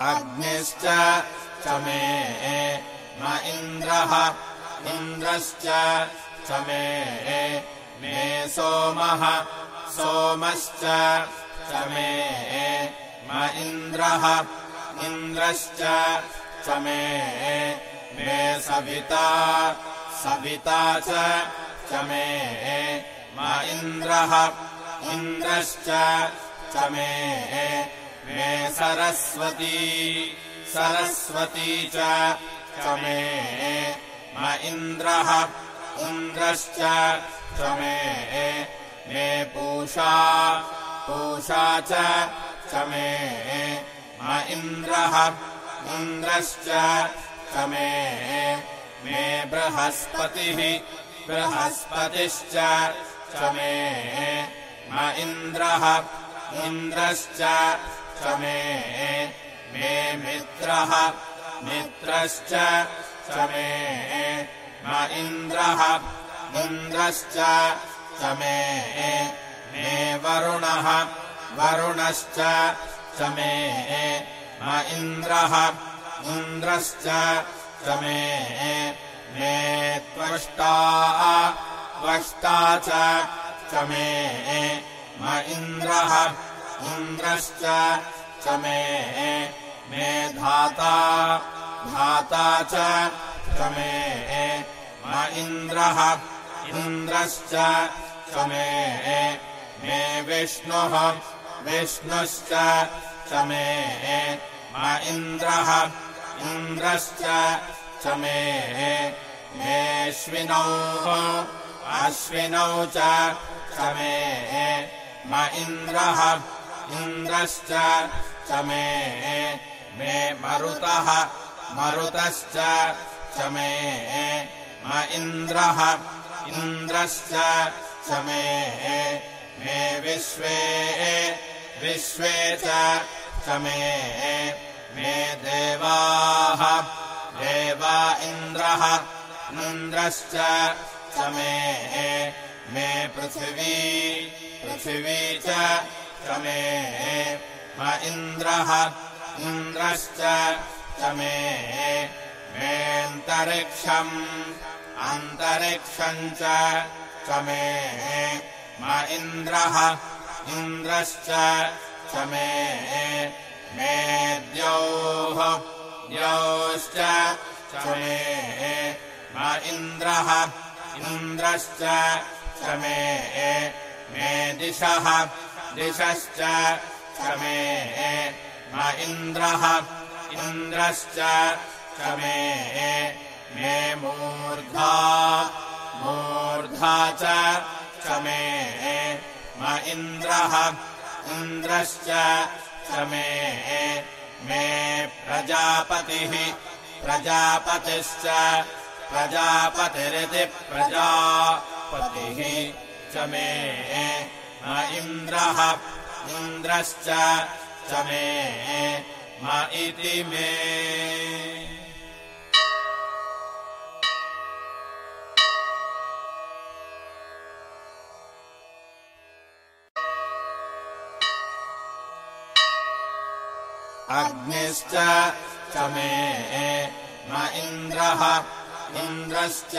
अग्निश्च च मे इन्द्रः इन्द्रश्च च मे मे सोमः सोमश्च च मे इन्द्रः इन्द्रश्च च मे सविता सविता च मे म इन्द्रः इन्द्रश्च च मे मे सरस्वती सरस्वती च मे म इन्द्रः इन्द्रश्च च मे मे पूषा पूषा च मे म इन्द्रः इन्द्रश्च च मे बृहस्पतिः बृहस्पतिश्च मे म इन्द्रः इन्द्रश्च च मे मित्रः मित्रश्च च मे इन्द्रः इन्द्रश्च च मे वरुणः वरुणश्च च मे इन्द्रः इन्द्रश्च च मे त्वष्टा त्वष्टा च मे म इन्द्रः इन्द्रश्च च मे मे धाता धाता च मे म इन्द्रः इन्द्रश्च च मे विष्णुः विष्णुश्च मे म इन्द्रः इन्द्रश्च मे मेऽश्विनौः अश्विनौ च मे म इन्द्रः इन्द्रश्च च मे मे मरुतः मरुतश्च च मे म इन्द्रः इन्द्रश्च च मे मे विश्वे विश्वे च मे मे देवाः देवा इन्द्रः इन्द्रश्च च मे मे पृथिवी पृथिवी च मे म इन्द्रः इन्द्रश्च च मे मेऽन्तरिक्षम् अन्तरिक्षम् च मे म इन्द्रः इन्द्रश्च च मे द्यौः द्यौश्च च मे इन्द्रः इन्द्रश्च च मे मे दिशः दिशश्च च मे इन्द्रः। इन्द्रश्च च मे मूर्धा। मूर्धा च मे म इन्द्रः। इन्द्रश्च च मे मे प्रजापतिः। प्रजापतिश्च प्रजापतिरिति प्रजापतिः। च मे इन्द्रः इन्द्रश्च च मे म इति मे। अग्निश्च च मे म इन्द्रः इन्द्रश्च